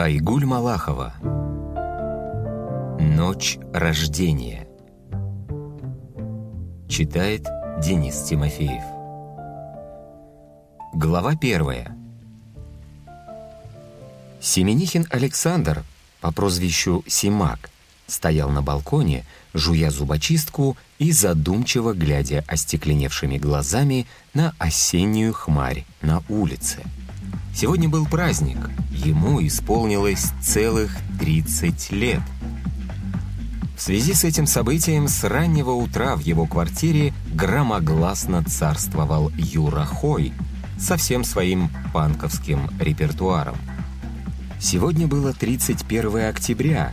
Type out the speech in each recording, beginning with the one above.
Айгуль Малахова. Ночь рождения Читает Денис Тимофеев. Глава первая. Семенихин Александр по прозвищу Симак стоял на балконе, жуя зубочистку и задумчиво глядя остекленевшими глазами на осеннюю хмарь на улице. Сегодня был праздник, ему исполнилось целых 30 лет. В связи с этим событием с раннего утра в его квартире громогласно царствовал Юра Хой со всем своим панковским репертуаром. Сегодня было 31 октября,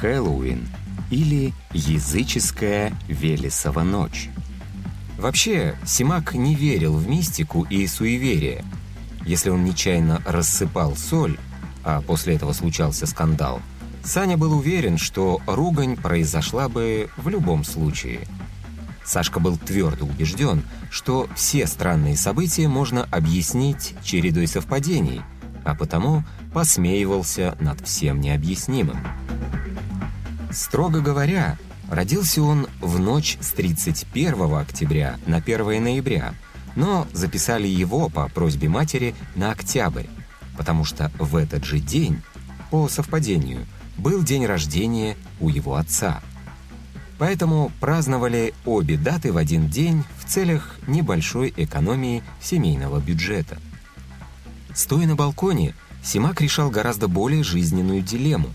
Хэллоуин или языческая Велесова ночь. Вообще, Симак не верил в мистику и суеверие – если он нечаянно рассыпал соль, а после этого случался скандал, Саня был уверен, что ругань произошла бы в любом случае. Сашка был твердо убежден, что все странные события можно объяснить чередой совпадений, а потому посмеивался над всем необъяснимым. Строго говоря, родился он в ночь с 31 октября на 1 ноября – но записали его по просьбе матери на октябрь, потому что в этот же день, по совпадению, был день рождения у его отца. Поэтому праздновали обе даты в один день в целях небольшой экономии семейного бюджета. Стоя на балконе, Симак решал гораздо более жизненную дилемму.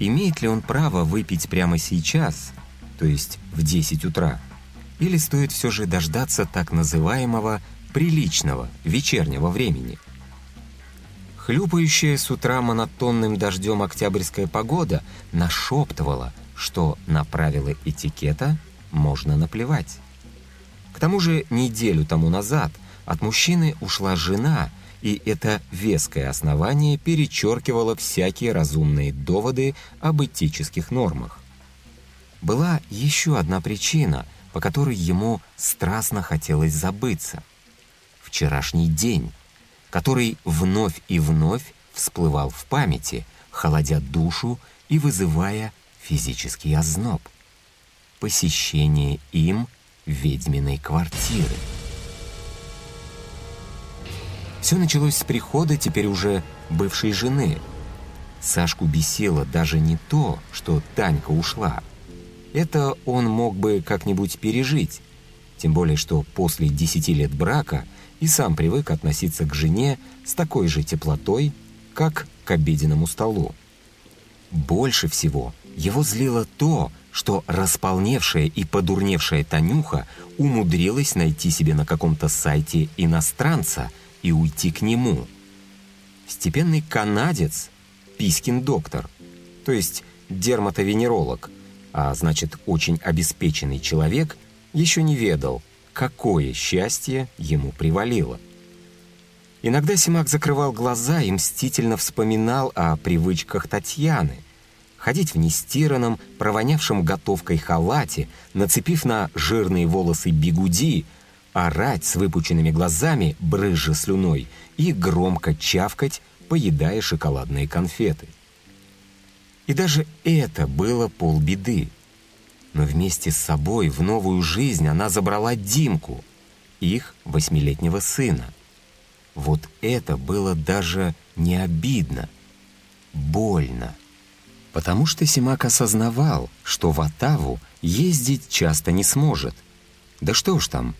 Имеет ли он право выпить прямо сейчас, то есть в 10 утра, или стоит все же дождаться так называемого приличного вечернего времени? Хлюпающая с утра монотонным дождем октябрьская погода нашептывала, что на правила этикета можно наплевать. К тому же неделю тому назад от мужчины ушла жена, и это веское основание перечеркивало всякие разумные доводы об этических нормах. Была еще одна причина – по которой ему страстно хотелось забыться. Вчерашний день, который вновь и вновь всплывал в памяти, холодя душу и вызывая физический озноб. Посещение им ведьминой квартиры. Все началось с прихода теперь уже бывшей жены. Сашку бесило даже не то, что Танька ушла, это он мог бы как-нибудь пережить, тем более что после десяти лет брака и сам привык относиться к жене с такой же теплотой, как к обеденному столу. Больше всего его злило то, что располневшая и подурневшая Танюха умудрилась найти себе на каком-то сайте иностранца и уйти к нему. Степенный канадец, Пискин доктор, то есть дерматовенеролог – а значит очень обеспеченный человек, еще не ведал, какое счастье ему привалило. Иногда Симак закрывал глаза и мстительно вспоминал о привычках Татьяны. Ходить в нестиранном, провонявшем готовкой халате, нацепив на жирные волосы бигуди, орать с выпученными глазами, брызжа слюной, и громко чавкать, поедая шоколадные конфеты. И даже это было полбеды. Но вместе с собой в новую жизнь она забрала Димку, их восьмилетнего сына. Вот это было даже не обидно, больно. Потому что Симак осознавал, что в Атаву ездить часто не сможет. Да что уж там,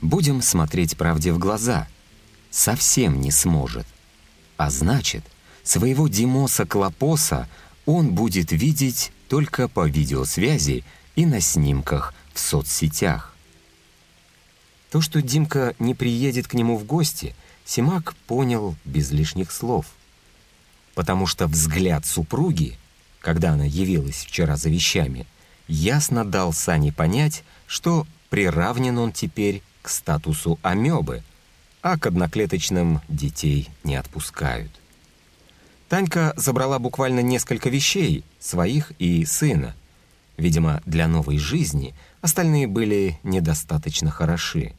будем смотреть правде в глаза. Совсем не сможет. А значит, своего Димоса Клопоса он будет видеть только по видеосвязи и на снимках в соцсетях. То, что Димка не приедет к нему в гости, Симак понял без лишних слов. Потому что взгляд супруги, когда она явилась вчера за вещами, ясно дал Сане понять, что приравнен он теперь к статусу амебы, а к одноклеточным детей не отпускают. Танька забрала буквально несколько вещей, своих и сына. Видимо, для новой жизни остальные были недостаточно хороши.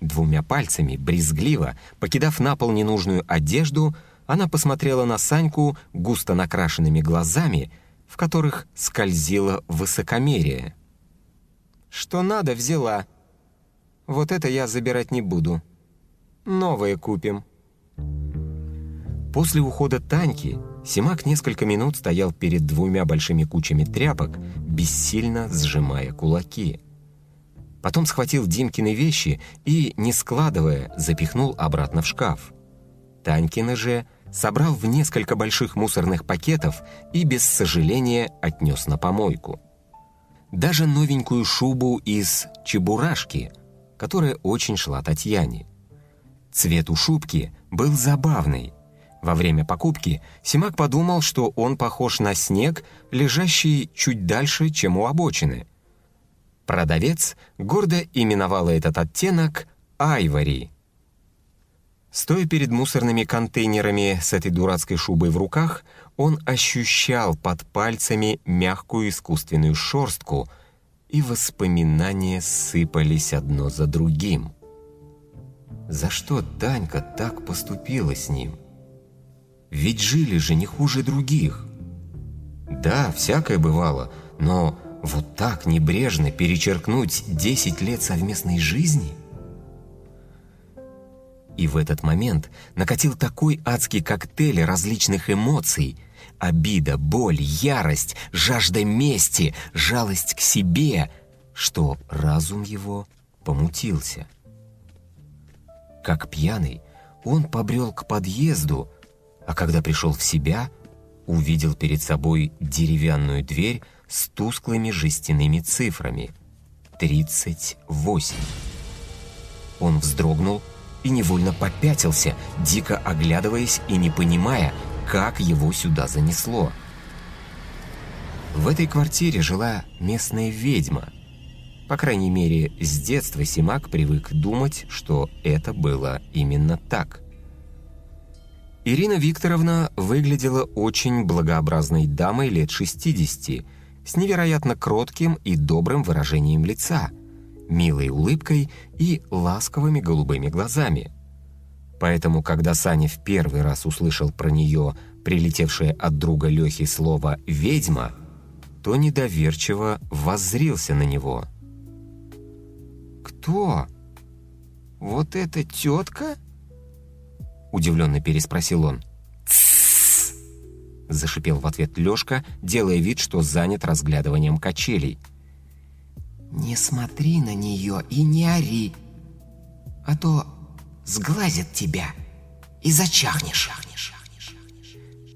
Двумя пальцами, брезгливо, покидав на пол ненужную одежду, она посмотрела на Саньку густо накрашенными глазами, в которых скользило высокомерие. «Что надо, взяла. Вот это я забирать не буду. Новое купим». После ухода Таньки Симак несколько минут стоял перед двумя большими кучами тряпок, бессильно сжимая кулаки. Потом схватил Димкины вещи и, не складывая, запихнул обратно в шкаф. Танькины же собрал в несколько больших мусорных пакетов и без сожаления отнес на помойку. Даже новенькую шубу из чебурашки, которая очень шла Татьяне. Цвет у шубки был забавный. Во время покупки Симак подумал, что он похож на снег, лежащий чуть дальше, чем у обочины. Продавец гордо именовала этот оттенок «айвори», Стоя перед мусорными контейнерами с этой дурацкой шубой в руках, он ощущал под пальцами мягкую искусственную шорстку, и воспоминания сыпались одно за другим. За что Танька так поступила с ним? Ведь жили же не хуже других. Да, всякое бывало, но вот так небрежно перечеркнуть 10 лет совместной жизни – и в этот момент накатил такой адский коктейль различных эмоций — обида, боль, ярость, жажда мести, жалость к себе, что разум его помутился. Как пьяный, он побрел к подъезду, а когда пришел в себя, увидел перед собой деревянную дверь с тусклыми жестяными цифрами — 38. Он вздрогнул и невольно попятился, дико оглядываясь и не понимая, как его сюда занесло. В этой квартире жила местная ведьма. По крайней мере, с детства Симак привык думать, что это было именно так. Ирина Викторовна выглядела очень благообразной дамой лет 60, с невероятно кротким и добрым выражением лица – милой улыбкой и ласковыми голубыми глазами. Поэтому, когда Саня в первый раз услышал про нее прилетевшее от друга Лехи слово «ведьма», то недоверчиво воззрился на него. «Кто? Вот эта тетка?» Удивленно переспросил он. «Тссс!» – зашипел в ответ Лешка, делая вид, что занят разглядыванием качелей – «Не смотри на нее и не ори, а то сглазит тебя и зачахнешь».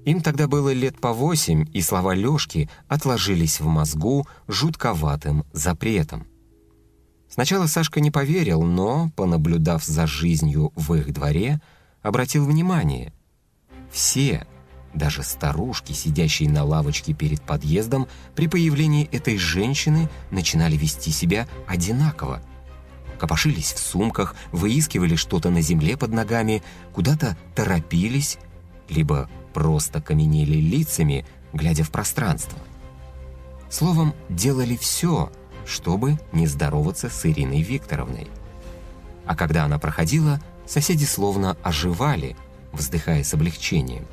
Им тогда было лет по восемь, и слова Лёшки отложились в мозгу жутковатым запретом. Сначала Сашка не поверил, но, понаблюдав за жизнью в их дворе, обратил внимание. Все, даже старушки, сидящие на лавочке перед подъездом, при появлении этой женщины начинали вести себя одинаково. Копошились в сумках, выискивали что-то на земле под ногами, куда-то торопились, либо просто каменели лицами, глядя в пространство. Словом, делали все, чтобы не здороваться с Ириной Викторовной. А когда она проходила, соседи словно оживали, вздыхая с облегчением.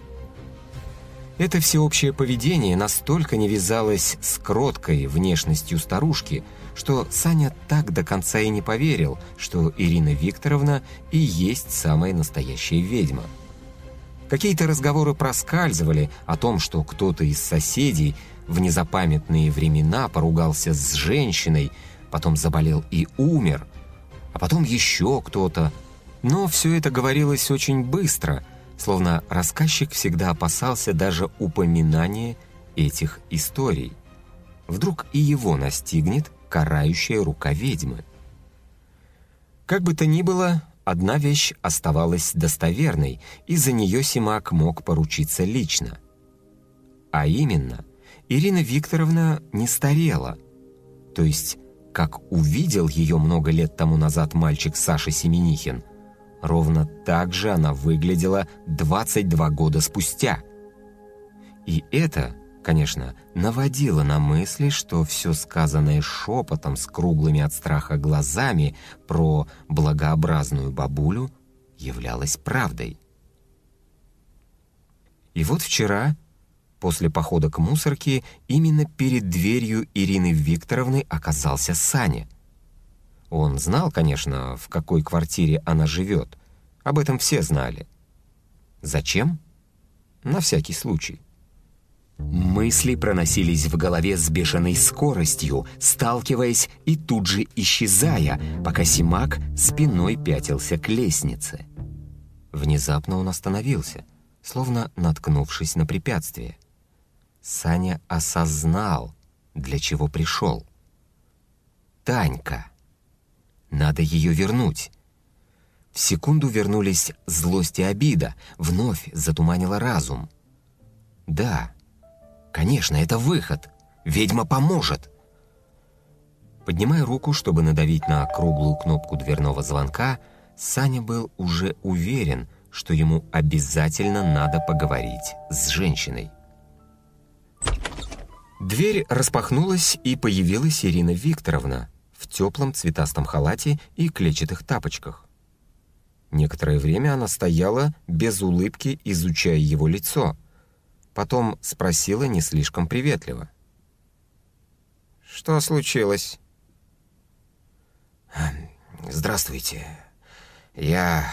Это всеобщее поведение настолько не вязалось с кроткой внешностью старушки, что Саня так до конца и не поверил, что Ирина Викторовна и есть самая настоящая ведьма. Какие-то разговоры проскальзывали о том, что кто-то из соседей в незапамятные времена поругался с женщиной, потом заболел и умер, а потом еще кто-то. Но все это говорилось очень быстро – словно рассказчик всегда опасался даже упоминания этих историй. Вдруг и его настигнет карающая рука ведьмы. Как бы то ни было, одна вещь оставалась достоверной, и за нее Симак мог поручиться лично. А именно, Ирина Викторовна не старела. То есть, как увидел ее много лет тому назад мальчик Саша Семенихин – Ровно так же она выглядела 22 года спустя. И это, конечно, наводило на мысли, что все сказанное шепотом с круглыми от страха глазами про благообразную бабулю являлось правдой. И вот вчера, после похода к мусорке, именно перед дверью Ирины Викторовны оказался Саня. Он знал, конечно, в какой квартире она живет. Об этом все знали. Зачем? На всякий случай. Мысли проносились в голове с бешеной скоростью, сталкиваясь и тут же исчезая, пока Симак спиной пятился к лестнице. Внезапно он остановился, словно наткнувшись на препятствие. Саня осознал, для чего пришел. Танька. Надо ее вернуть. В секунду вернулись злость и обида, вновь затуманила разум. Да, конечно, это выход. Ведьма поможет. Поднимая руку, чтобы надавить на круглую кнопку дверного звонка, Саня был уже уверен, что ему обязательно надо поговорить с женщиной. Дверь распахнулась, и появилась Ирина Викторовна теплом цветастом халате и клетчатых тапочках. Некоторое время она стояла без улыбки, изучая его лицо. Потом спросила не слишком приветливо. «Что случилось?» «Здравствуйте. Я...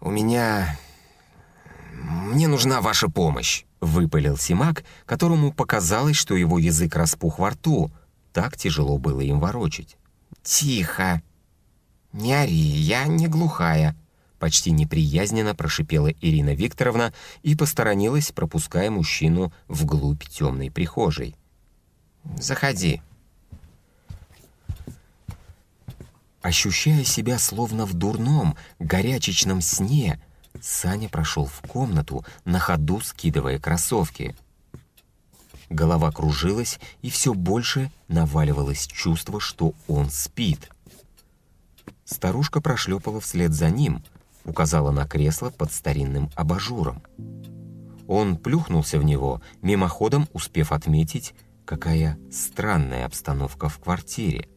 У меня... Мне нужна ваша помощь», — выпалил Симак, которому показалось, что его язык распух во рту. Так тяжело было им ворочить. «Тихо! Не ори, я не глухая!» Почти неприязненно прошипела Ирина Викторовна и посторонилась, пропуская мужчину вглубь темной прихожей. «Заходи», Ощущая себя словно в дурном, горячечном сне, Саня прошел в комнату, на ходу скидывая кроссовки. Голова кружилась, и все больше наваливалось чувство, что он спит. Старушка прошлепала вслед за ним, указала на кресло под старинным абажуром. Он плюхнулся в него, мимоходом успев отметить, какая странная обстановка в квартире.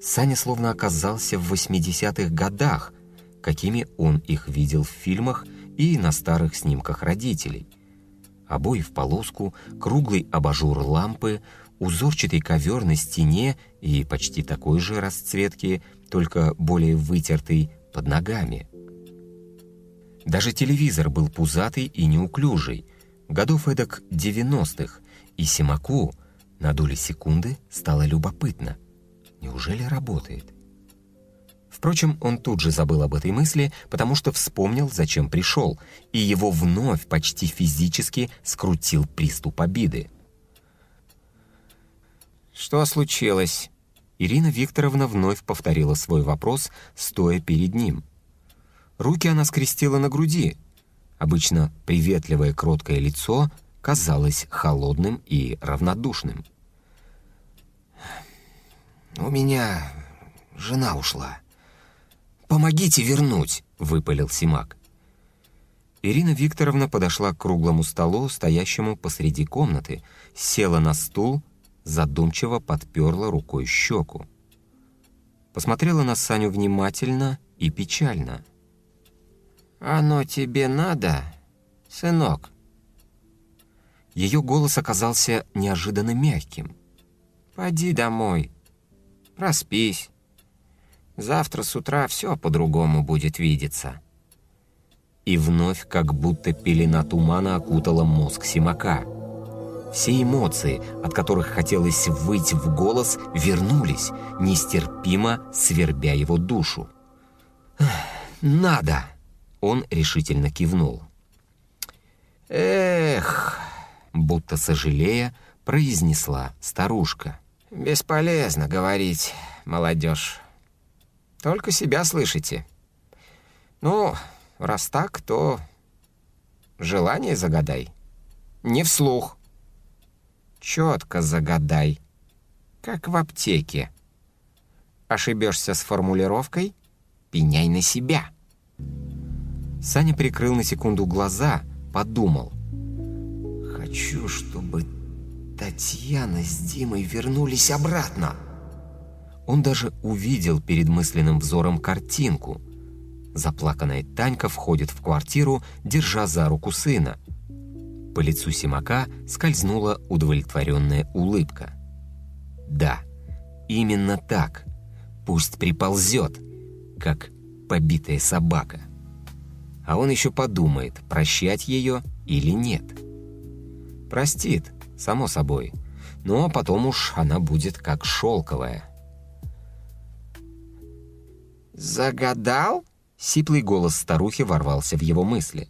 Саня словно оказался в 80-х годах, какими он их видел в фильмах и на старых снимках родителей. Обои в полоску, круглый абажур лампы, узорчатый ковер на стене и почти такой же расцветки, только более вытертый под ногами. Даже телевизор был пузатый и неуклюжий, годов эдак 90-х, и Симаку на доли секунды стало любопытно – Неужели работает? Впрочем, он тут же забыл об этой мысли, потому что вспомнил, зачем пришел, и его вновь почти физически скрутил приступ обиды. «Что случилось?» Ирина Викторовна вновь повторила свой вопрос, стоя перед ним. Руки она скрестила на груди. Обычно приветливое кроткое лицо казалось холодным и равнодушным. «У меня жена ушла. Помогите вернуть!» — выпалил Симак. Ирина Викторовна подошла к круглому столу, стоящему посреди комнаты, села на стул, задумчиво подперла рукой щеку. Посмотрела на Саню внимательно и печально. «Оно тебе надо, сынок?» Ее голос оказался неожиданно мягким. «Поди домой, Проспись. Завтра с утра все по-другому будет видеться». И вновь, как будто пелена тумана окутала мозг Симака. Все эмоции, от которых хотелось выйти в голос, вернулись, нестерпимо свербя его душу. «Надо!» — он решительно кивнул. «Эх!» — будто сожалея, произнесла старушка. «Бесполезно говорить, молодежь. Только себя слышите. Ну, раз так, то желание загадай. Не вслух. Четко загадай, как в аптеке. Ошибешься с формулировкой — пеняй на себя». Саня прикрыл на секунду глаза, подумал. «Хочу, чтобы Татьяна с Димой вернулись обратно. Он даже увидел перед мысленным взором картинку. Заплаканная Танька входит в квартиру, держа за руку сына. По лицу Симака скользнула удовлетворенная улыбка. «Да, именно так. Пусть приползет, как побитая собака. А он еще подумает, прощать ее или нет. Простит, само собой, но потом уж она будет как шелковая». «Загадал?» Сиплый голос старухи ворвался в его мысли.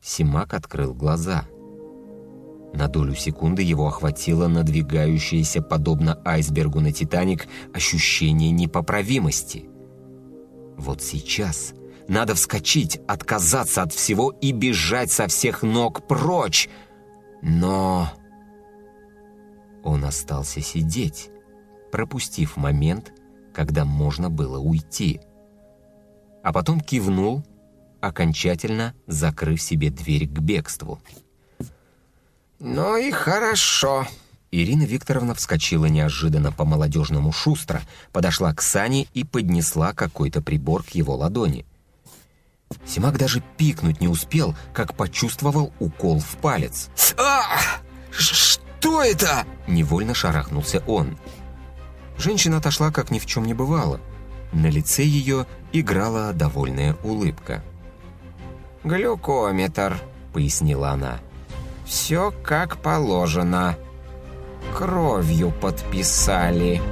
Симак открыл глаза. На долю секунды его охватило надвигающееся, подобно айсбергу на «Титаник», ощущение непоправимости. Вот сейчас надо вскочить, отказаться от всего и бежать со всех ног прочь. Но он остался сидеть, пропустив момент, когда можно было уйти а потом кивнул, окончательно закрыв себе дверь к бегству. «Ну и хорошо». Ирина Викторовна вскочила неожиданно по-молодежному шустро, подошла к Сане и поднесла какой-то прибор к его ладони. Симак даже пикнуть не успел, как почувствовал укол в палец. «А! Что это?» Невольно шарахнулся он. Женщина отошла, как ни в чем не бывало – на лице ее играла довольная улыбка. «Глюкометр», — пояснила она. «Все как положено. Кровью подписали».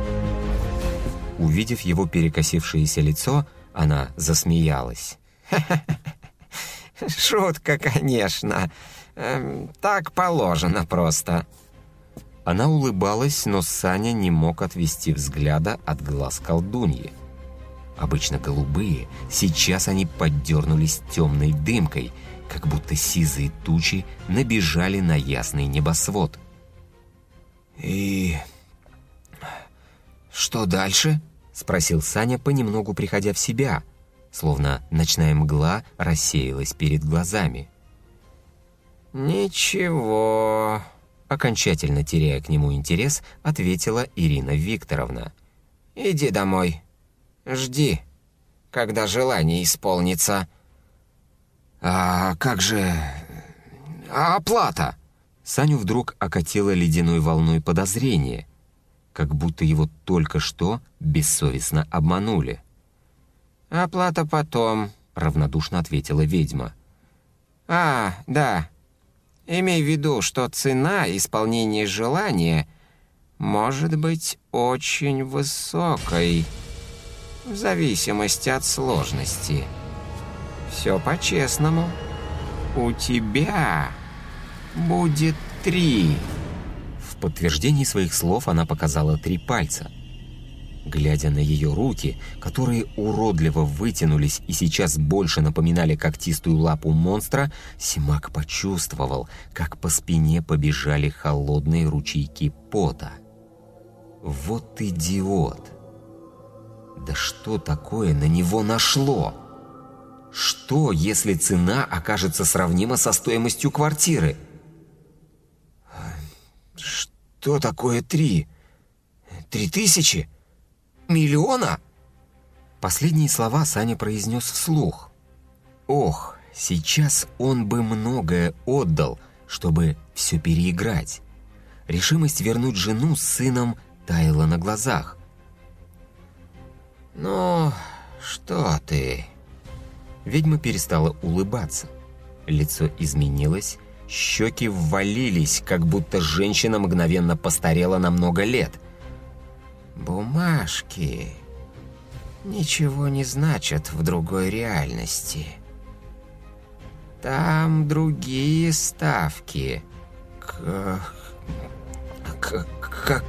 Увидев его перекосившееся лицо, она засмеялась. «Шутка, конечно. Эм, так положено просто». Она улыбалась, но Саня не мог отвести взгляда от глаз колдуньи обычно голубые, сейчас они поддернулись темной дымкой, как будто сизые тучи набежали на ясный небосвод. «И что дальше?» — спросил Саня, понемногу приходя в себя, словно ночная мгла рассеялась перед глазами. «Ничего», — окончательно теряя к нему интерес, ответила Ирина Викторовна. «Иди домой». Жди, когда желание исполнится. А как же... А оплата? Саню вдруг окатило ледяной волной подозрения, как будто его только что бессовестно обманули. «Оплата потом», — равнодушно ответила ведьма. «А, да. Имей в виду, что цена исполнения желания может быть очень высокой» в зависимости от сложности. Все по-честному. У тебя будет три. В подтверждении своих слов она показала три пальца. Глядя на ее руки, которые уродливо вытянулись и сейчас больше напоминали когтистую лапу монстра, Симак почувствовал, как по спине побежали холодные ручейки пота. «Вот идиот!» Да что такое на него нашло? Что, если цена окажется сравнима со стоимостью квартиры? Что такое три? Три тысячи? Миллиона? Последние слова Саня произнес вслух. Ох, сейчас он бы многое отдал, чтобы все переиграть. Решимость вернуть жену с сыном таяла на глазах. «Ну, что ты?» Ведьма перестала улыбаться. Лицо изменилось, щеки ввалились, как будто женщина мгновенно постарела на много лет. «Бумажки ничего не значат в другой реальности. Там другие ставки». К... К...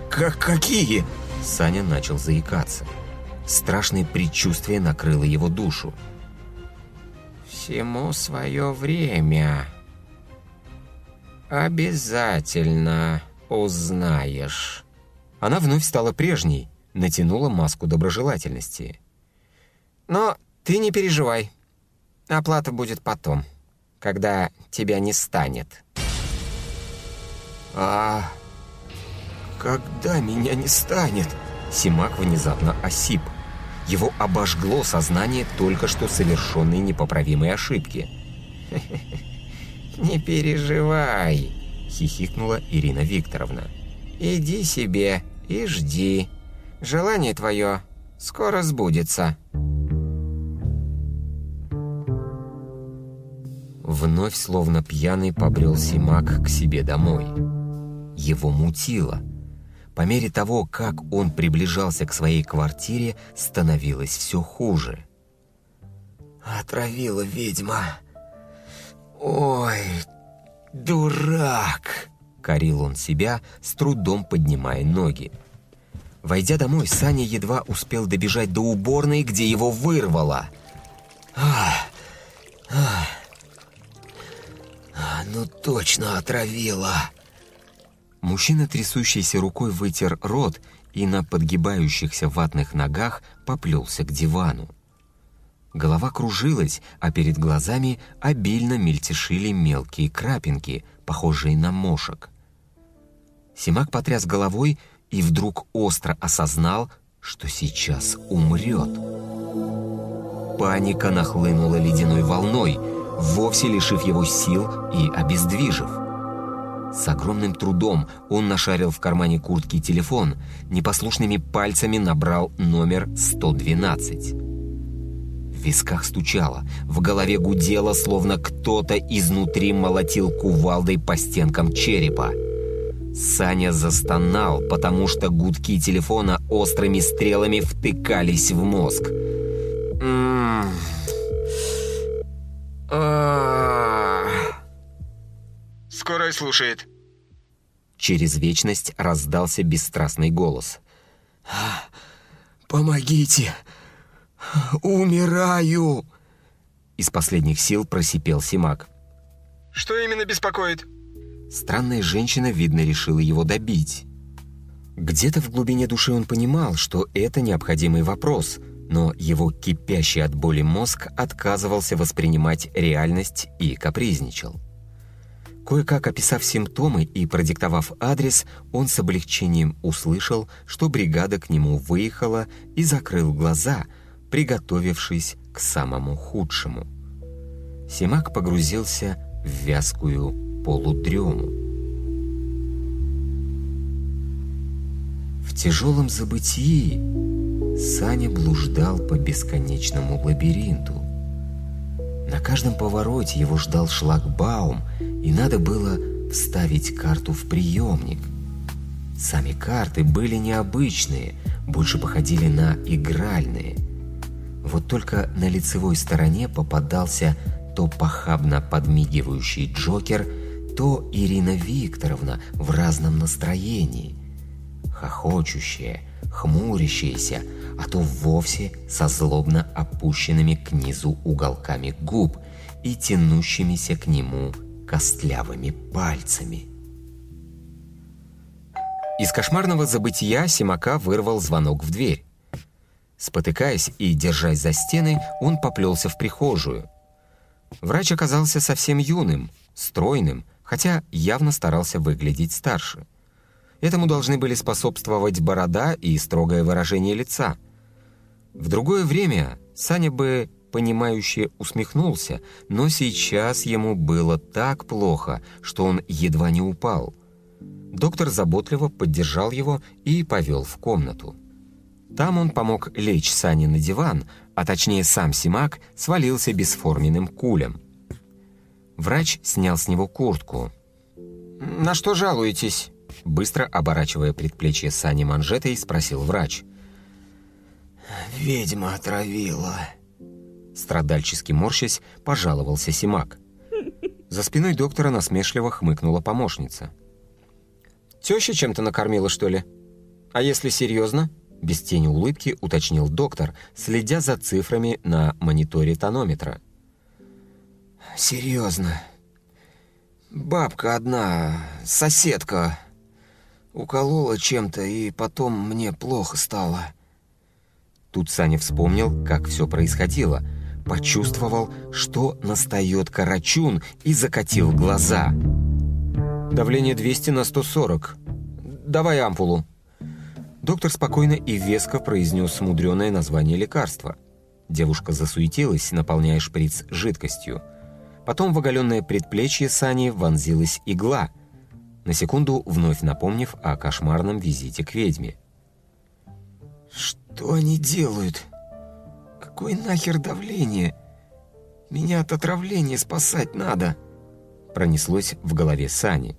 К... Какие?» Саня начал заикаться. Страшное предчувствие накрыло его душу. «Всему свое время. Обязательно узнаешь». Она вновь стала прежней, натянула маску доброжелательности. «Но ты не переживай. Оплата будет потом, когда тебя не станет». «А когда меня не станет?» Симак внезапно осип. Его обожгло сознание только что совершенной непоправимой ошибки. «Не переживай», — хихикнула Ирина Викторовна. «Иди себе и жди. Желание твое скоро сбудется». Вновь, словно пьяный, побрел Симак к себе домой. Его мутило. По мере того, как он приближался к своей квартире, становилось все хуже. «Отравила ведьма. Ой, дурак!» — корил он себя, с трудом поднимая ноги. Войдя домой, Саня едва успел добежать до уборной, где его вырвало. «Ах! Ах!» А, «Ну точно отравила!» Мужчина, трясущейся рукой, вытер рот и на подгибающихся ватных ногах поплелся к дивану. Голова кружилась, а перед глазами обильно мельтешили мелкие крапинки, похожие на мошек. Симак потряс головой и вдруг остро осознал, что сейчас умрет. Паника нахлынула ледяной волной — вовсе лишив его сил и обездвижив. С огромным трудом он нашарил в кармане куртки телефон, непослушными пальцами набрал номер 112. В висках стучало, в голове гудело, словно кто-то изнутри молотил кувалдой по стенкам черепа. Саня застонал, потому что гудки телефона острыми стрелами втыкались в мозг. «М -м Скорая слушает. Через вечность раздался бесстрастный голос. «Помогите! Умираю!» Из последних сил просипел Симак. «Что именно беспокоит?» Странная женщина, видно, решила его добить. Где-то в глубине души он понимал, что это необходимый вопрос — но его кипящий от боли мозг отказывался воспринимать реальность и капризничал. Кое-как описав симптомы и продиктовав адрес, он с облегчением услышал, что бригада к нему выехала и закрыл глаза, приготовившись к самому худшему. Симак погрузился в вязкую полудрему. В тяжелом забытии Саня блуждал по бесконечному лабиринту. На каждом повороте его ждал шлагбаум, и надо было вставить карту в приемник. Сами карты были необычные, больше походили на игральные. Вот только на лицевой стороне попадался то похабно подмигивающий Джокер, то Ирина Викторовна в разном настроении. Хохочущая, хмурящаяся, а то вовсе со злобно опущенными к низу уголками губ и тянущимися к нему костлявыми пальцами. Из кошмарного забытия Симака вырвал звонок в дверь. Спотыкаясь и держась за стены, он поплелся в прихожую. Врач оказался совсем юным, стройным, хотя явно старался выглядеть старше. Этому должны были способствовать борода и строгое выражение лица. В другое время Саня бы понимающе усмехнулся, но сейчас ему было так плохо, что он едва не упал. Доктор заботливо поддержал его и повел в комнату. Там он помог лечь Сане на диван, а точнее сам Симак свалился бесформенным кулем. Врач снял с него куртку. «На что жалуетесь?» Быстро оборачивая предплечье Сани манжетой, спросил врач. «Ведьма отравила». Страдальчески морщась, пожаловался Симак. За спиной доктора насмешливо хмыкнула помощница. «Теща чем-то накормила, что ли? А если серьезно?» Без тени улыбки уточнил доктор, следя за цифрами на мониторе тонометра. «Серьезно. Бабка одна, соседка, Уколола чем-то, и потом мне плохо стало». Тут Саня вспомнил, как все происходило. Почувствовал, что настает карачун, и закатил глаза. «Давление 200 на 140. Давай ампулу». Доктор спокойно и веско произнес мудреное название лекарства. Девушка засуетилась, наполняя шприц жидкостью. Потом в оголенное предплечье Сани вонзилась игла, на секунду вновь напомнив о кошмарном визите к ведьме. «Что они делают? Какое нахер давление? Меня от отравления спасать надо!» Пронеслось в голове Сани.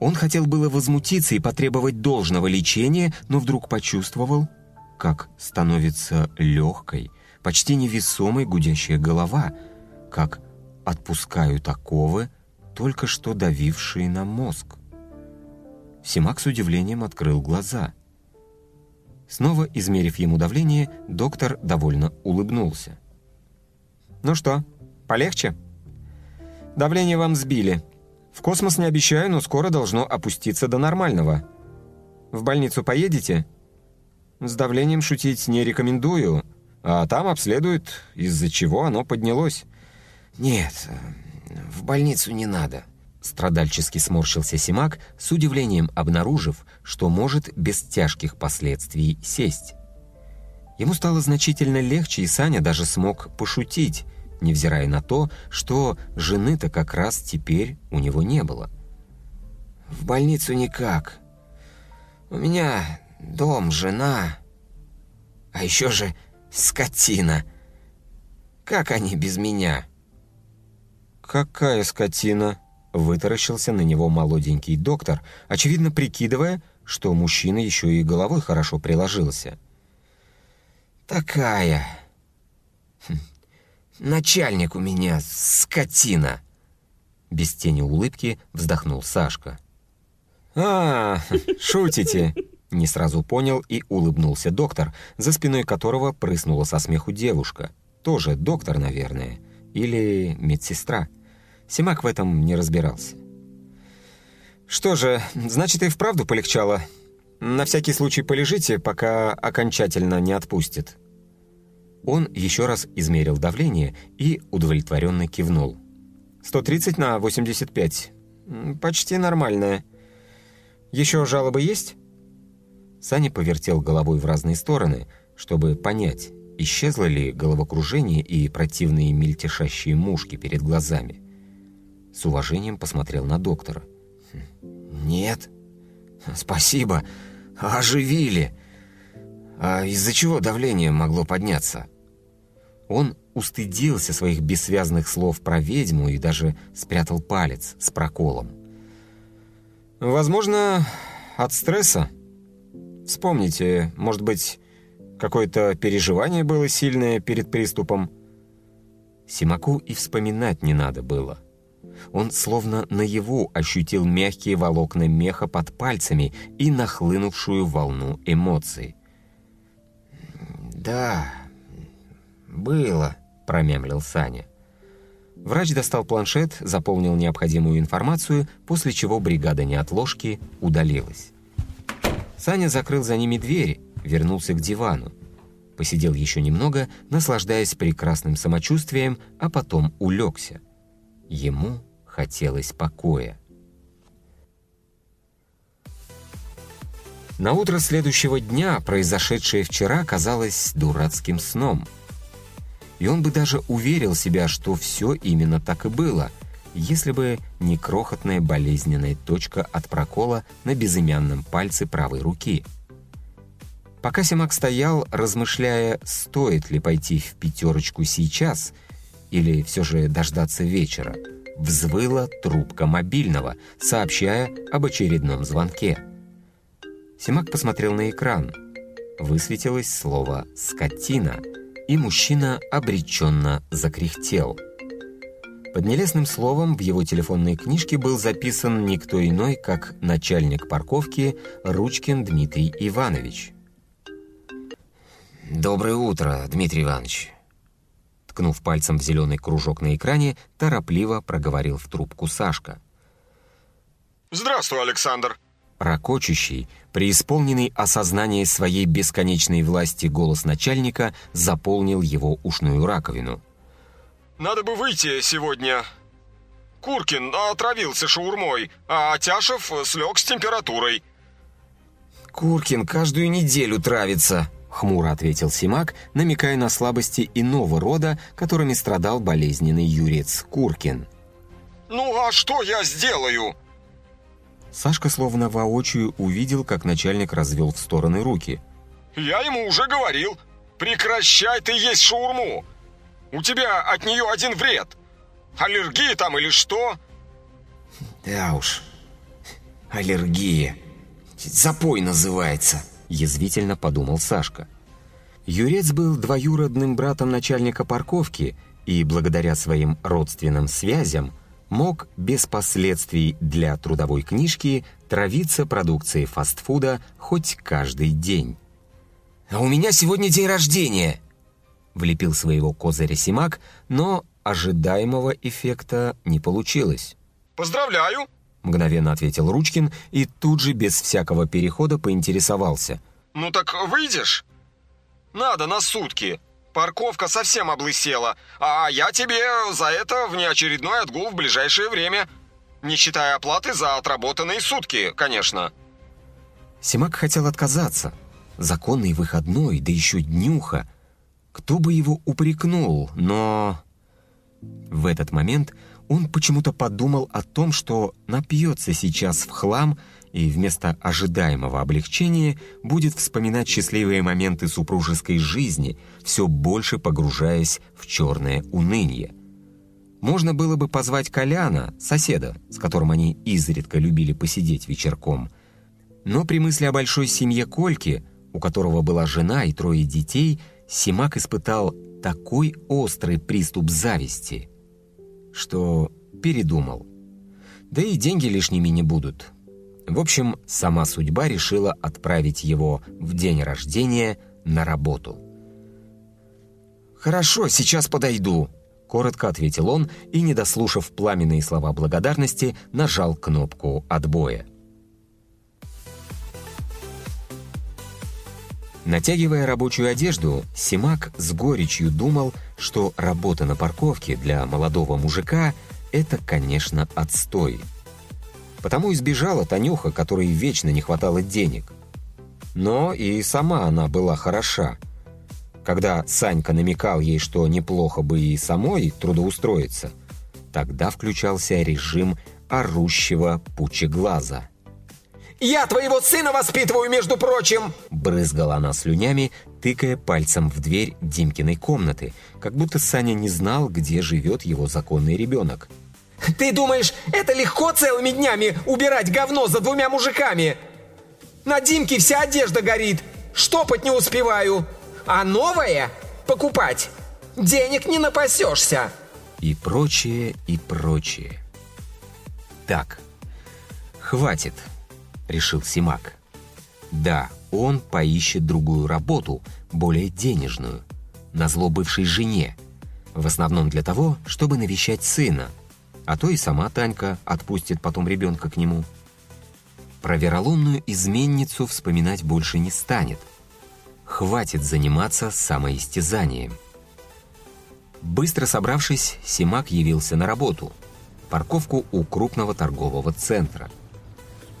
Он хотел было возмутиться и потребовать должного лечения, но вдруг почувствовал, как становится легкой, почти невесомой гудящая голова, как отпускают оковы, только что давившие на мозг. Симак с удивлением открыл глаза. Снова измерив ему давление, доктор довольно улыбнулся. «Ну что, полегче?» «Давление вам сбили. В космос не обещаю, но скоро должно опуститься до нормального. В больницу поедете?» «С давлением шутить не рекомендую, а там обследуют, из-за чего оно поднялось». «Нет, в больницу не надо», — страдальчески сморщился Симак, с удивлением обнаружив, что может без тяжких последствий сесть. Ему стало значительно легче, и Саня даже смог пошутить, невзирая на то, что жены-то как раз теперь у него не было. «В больницу никак. У меня дом, жена, а еще же скотина. Как они без меня?» «Какая скотина?» — вытаращился на него молоденький доктор, очевидно прикидывая, что мужчина еще и головой хорошо приложился. «Такая. Хм. Начальник у меня, скотина!» Без тени улыбки вздохнул Сашка. «А, шутите!» Не сразу понял и улыбнулся доктор, за спиной которого прыснула со смеху девушка. Тоже доктор, наверное. Или медсестра. Симак в этом не разбирался. «Что же, значит, и вправду полегчало. На всякий случай полежите, пока окончательно не отпустит». Он еще раз измерил давление и удовлетворенно кивнул. «130 на 85. Почти нормальное. Еще жалобы есть?» Саня повертел головой в разные стороны, чтобы понять, исчезло ли головокружение и противные мельтешащие мушки перед глазами. С уважением посмотрел на доктора. «Нет. Спасибо. Оживили. А из-за чего давление могло подняться?» Он устыдился своих бессвязных слов про ведьму и даже спрятал палец с проколом. «Возможно, от стресса. Вспомните, может быть, какое-то переживание было сильное перед приступом?» Симаку и вспоминать не надо было. Он словно наяву ощутил мягкие волокна меха под пальцами и нахлынувшую волну эмоций. «Да, было», — промямлил Саня. Врач достал планшет, заполнил необходимую информацию, после чего бригада неотложки удалилась. Саня закрыл за ними дверь, вернулся к дивану. Посидел еще немного, наслаждаясь прекрасным самочувствием, а потом улегся. Ему хотелось покоя. На утро следующего дня произошедшее вчера казалось дурацким сном — и он бы даже уверил себя, что все именно так и было, если бы не крохотная болезненная точка от прокола на безымянном пальце правой руки. Пока Симак стоял, размышляя, стоит ли пойти в пятерочку сейчас или все же дождаться вечера, взвыла трубка мобильного, сообщая об очередном звонке. Симак посмотрел на экран. Высветилось слово «скотина», и мужчина обреченно закряхтел. Под нелестным словом в его телефонной книжке был записан никто иной, как начальник парковки Ручкин Дмитрий Иванович. «Доброе утро, Дмитрий Иванович!» Ткнув пальцем в зеленый кружок на экране, торопливо проговорил в трубку Сашка. «Здравствуй, Александр!» Рокочущий, преисполненный осознание своей бесконечной власти голос начальника заполнил его ушную раковину. «Надо бы выйти сегодня. Куркин отравился шаурмой, а Тяшев слег с температурой». «Куркин каждую неделю травится», — хмуро ответил Симак, намекая на слабости иного рода, которыми страдал болезненный юрец Куркин. «Ну а что я сделаю?» Сашка словно воочию увидел, как начальник развел в стороны руки. «Я ему уже говорил. Прекращай ты есть шаурму. У тебя от нее один вред. Аллергия там или что?» «Да уж, аллергия. Запой называется», — язвительно подумал Сашка. Юрец был двоюродным братом начальника парковки и, благодаря своим родственным связям, мог без последствий для трудовой книжки травиться продукцией фастфуда хоть каждый день. «А у меня сегодня день рождения!» Влепил своего козыря Симак, но ожидаемого эффекта не получилось. «Поздравляю!» Мгновенно ответил Ручкин и тут же без всякого перехода поинтересовался. «Ну так выйдешь? Надо на сутки!» Парковка совсем облысела, а я тебе за это внеочередной отгул в ближайшее время. Не считая оплаты за отработанные сутки, конечно». Симак хотел отказаться. Законный выходной, да еще днюха. Кто бы его упрекнул, но... В этот момент он почему-то подумал о том, что напьется сейчас в хлам и вместо ожидаемого облегчения будет вспоминать счастливые моменты супружеской жизни, все больше погружаясь в черное уныние. Можно было бы позвать Коляна, соседа, с которым они изредка любили посидеть вечерком. Но при мысли о большой семье Кольки, у которого была жена и трое детей, Симак испытал такой острый приступ зависти, что передумал. Да и деньги лишними не будут. В общем, сама судьба решила отправить его в день рождения на работу. «Хорошо, сейчас подойду», — коротко ответил он и, не дослушав пламенные слова благодарности, нажал кнопку отбоя. Натягивая рабочую одежду, Симак с горечью думал, что работа на парковке для молодого мужика — это, конечно, отстой — Потому избежала Танюха, которой вечно не хватало денег. Но и сама она была хороша. Когда Санька намекал ей, что неплохо бы и самой трудоустроиться, тогда включался режим орущего пучеглаза. «Я твоего сына воспитываю, между прочим!» Брызгала она слюнями, тыкая пальцем в дверь Димкиной комнаты, как будто Саня не знал, где живет его законный ребенок. Ты думаешь, это легко целыми днями убирать говно за двумя мужиками? На Димке вся одежда горит, штопать не успеваю. А новое покупать денег не напасешься. И прочее, и прочее. Так, хватит, решил Симак. Да, он поищет другую работу, более денежную, на зло бывшей жене, в основном для того, чтобы навещать сына – а то и сама Танька отпустит потом ребенка к нему. Про вероломную изменницу вспоминать больше не станет. Хватит заниматься самоистязанием. Быстро собравшись, Симак явился на работу. Парковку у крупного торгового центра.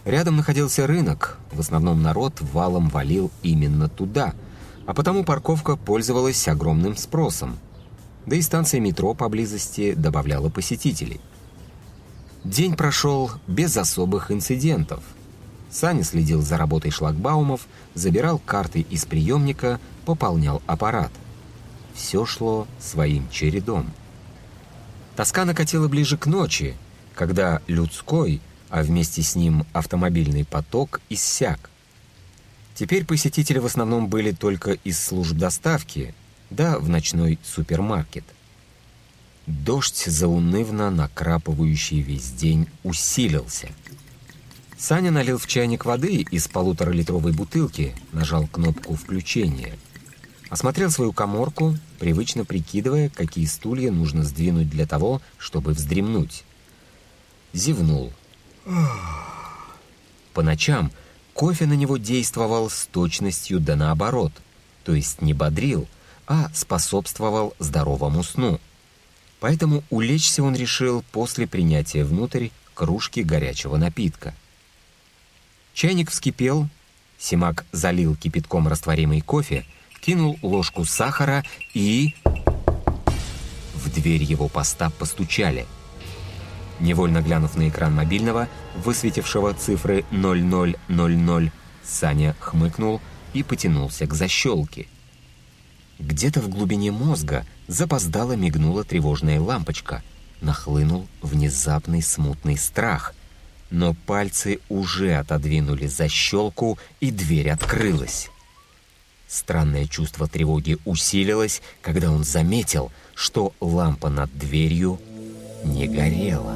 Рядом находился рынок, в основном народ валом валил именно туда, а потому парковка пользовалась огромным спросом. Да и станция метро поблизости добавляла посетителей. День прошел без особых инцидентов. Саня следил за работой шлагбаумов, забирал карты из приемника, пополнял аппарат. Все шло своим чередом. Тоска накатила ближе к ночи, когда людской, а вместе с ним автомобильный поток иссяк. Теперь посетители в основном были только из служб доставки, да в ночной супермаркет – Дождь, заунывно накрапывающий весь день, усилился. Саня налил в чайник воды из полуторалитровой бутылки, нажал кнопку включения. Осмотрел свою коморку, привычно прикидывая, какие стулья нужно сдвинуть для того, чтобы вздремнуть. Зевнул. По ночам кофе на него действовал с точностью да наоборот, то есть не бодрил, а способствовал здоровому сну. Поэтому улечься он решил после принятия внутрь кружки горячего напитка. Чайник вскипел, Симак залил кипятком растворимый кофе, кинул ложку сахара и... В дверь его поста постучали. Невольно глянув на экран мобильного, высветившего цифры 0000, Саня хмыкнул и потянулся к защелке. Где-то в глубине мозга запоздало мигнула тревожная лампочка. Нахлынул внезапный смутный страх. Но пальцы уже отодвинули защелку, и дверь открылась. Странное чувство тревоги усилилось, когда он заметил, что лампа над дверью не горело.